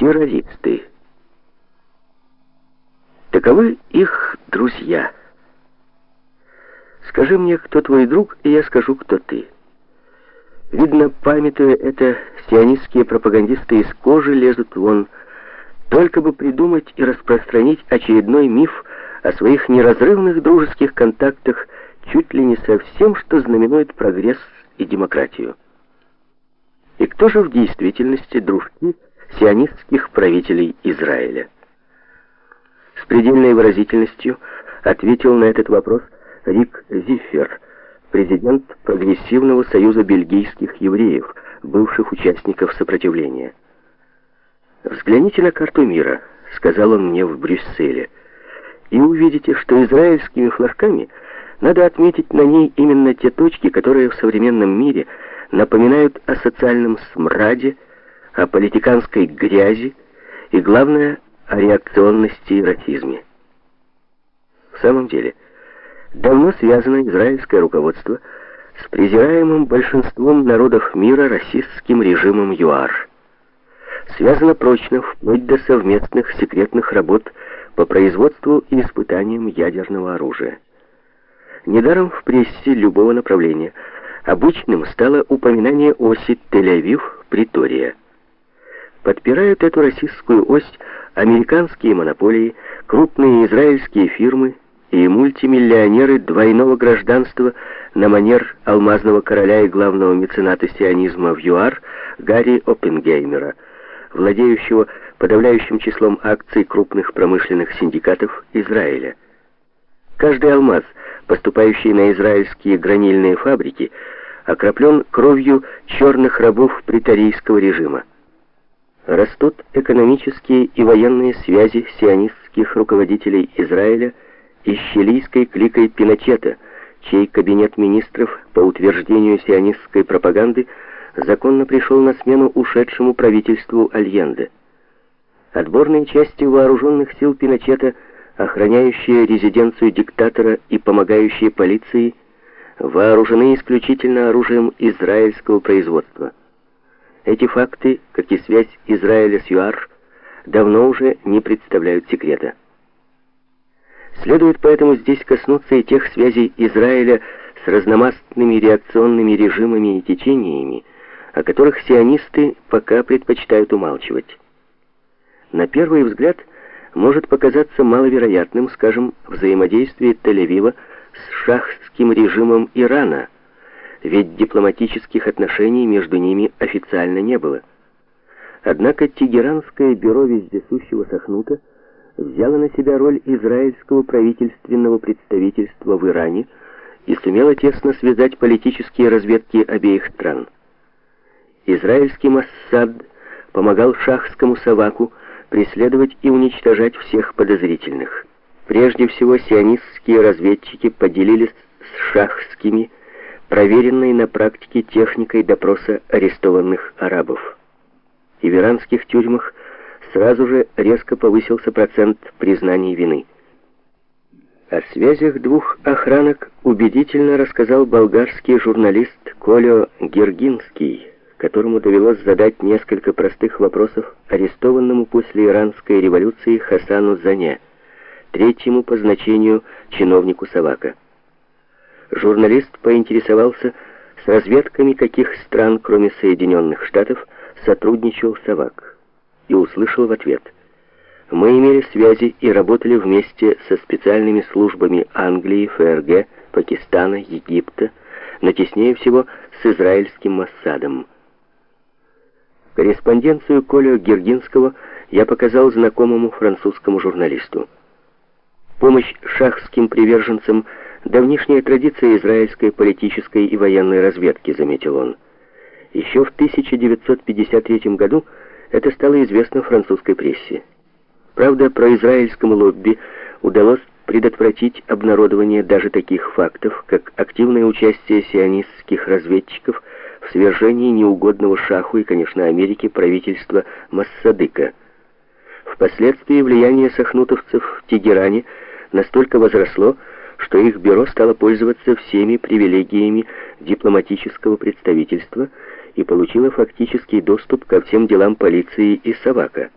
террористы. Таковы их друзья. Скажи мне, кто твой друг, и я скажу, кто ты. Видно, памятуя это, сионистские пропагандисты из кожи лезут вон, только бы придумать и распространить очередной миф о своих неразрывных дружеских контактах чуть ли не со всем, что знаменует прогресс и демократию. И кто же в действительности дружки сионистских правителей Израиля? С предельной выразительностью ответил на этот вопрос Рик Зиффер, президент Прогрессивного союза бельгийских евреев, бывших участников сопротивления. «Взгляните на карту мира», — сказал он мне в Брюсселе, «и увидите, что израильскими флажками надо отметить на ней именно те точки, которые в современном мире напоминают о социальном смраде, о политиканской грязи и, главное, о реакционности и расизме. В самом деле, давно связано израильское руководство с презираемым большинством народов мира расистским режимом ЮАР. Связано прочно вплоть до совместных секретных работ по производству и испытаниям ядерного оружия. Недаром в прессе любого направления обычным стало упоминание оси Тель-Авив-Притория. Подпирают эту российскую ось американские монополии, крупные израильские фирмы и мультимиллионеры двойного гражданства на манер алмазного короля и главного мецената сионизма в ЮАР Гарри Оппенгеймера, владеющего подавляющим числом акций крупных промышленных синдикатов Израиля. Каждый алмаз, поступающий на израильские гранильные фабрики, окроплен кровью черных рабов притарийского режима. Растут экономические и военные связи сионистских руководителей Израиля и с чилийской кликой Пиночета, чей кабинет министров по утверждению сионистской пропаганды законно пришел на смену ушедшему правительству Альенде. Отборные части вооруженных сил Пиночета, охраняющие резиденцию диктатора и помогающие полиции, вооружены исключительно оружием израильского производства. Эти факты, как и связь Израиля с ЮАР, давно уже не представляют секрета. Следует поэтому здесь коснуться и тех связей Израиля с разномастными реакционными режимами и течениями, о которых сионисты пока предпочитают умалчивать. На первый взгляд может показаться маловероятным, скажем, взаимодействие Тель-Авива с шахским режимом Ирана – ведь дипломатических отношений между ними официально не было. Однако Тегеранское бюро вездесущего Сахнута взяло на себя роль израильского правительственного представительства в Иране и сумело тесно связать политические разведки обеих стран. Израильский Массад помогал шахскому Саваку преследовать и уничтожать всех подозрительных. Прежде всего сионистские разведчики поделились с шахскими проверенной на практике техникой допроса арестованных арабов. В иранских тюрьмах сразу же резко повысился процент признаний вины. О связях двух охранок убедительно рассказал болгарский журналист Колё Гергинский, которому довелось задать несколько простых вопросов арестованному после иранской революции Хасану Зане, третьему по значению чиновнику Савака журналист поинтересовался, с разведками каких стран, кроме Соединенных Штатов, сотрудничал Савак, и услышал в ответ. Мы имели связи и работали вместе со специальными службами Англии, ФРГ, Пакистана, Египта, но теснее всего с израильским Моссадом. Корреспонденцию Колю Гергинского я показал знакомому французскому журналисту. Помощь шахским приверженцам – Давнишняя традиция израильской политической и военной разведки, заметил он. Еще в 1953 году это стало известно французской прессе. Правда, про израильскому лобби удалось предотвратить обнародование даже таких фактов, как активное участие сионистских разведчиков в свержении неугодного шаху и, конечно, Америке правительства Массадыка. Впоследствии влияние сахнутовцев в Тегеране настолько возросло, что их бюро стало пользоваться всеми привилегиями дипломатического представительства и получило фактический доступ ко всем делам полиции и Савака.